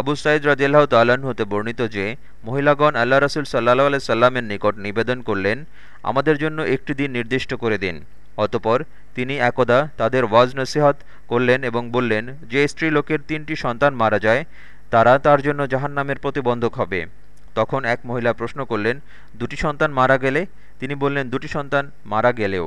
আবু সাইদ রাজিয়াল্লাহ তাল্লাহ্ন হতে বর্ণিত যে, মহিলাগণ আল্লাহ রসুল সাল্লাহ আলাই সাল্লামের নিকট নিবেদন করলেন, আমাদের জন্য একটি দিন নির্দিষ্ট করে দিন। অতপর তিনি একদা তাদের ওয়াজ নসিহত করলেন এবং বললেন, যে স্ত্রী লোকের তিনটি সন্তান মারা যায়, তারা তার জন্য জাহান্নামের প্রতিবন্ধক হবে। তখন এক মহিলা প্রশ্ন করলেন, দুটি সন্তান মারা গেলে? তিনি বললেন, দুটি সন্তান মারা গেলেও।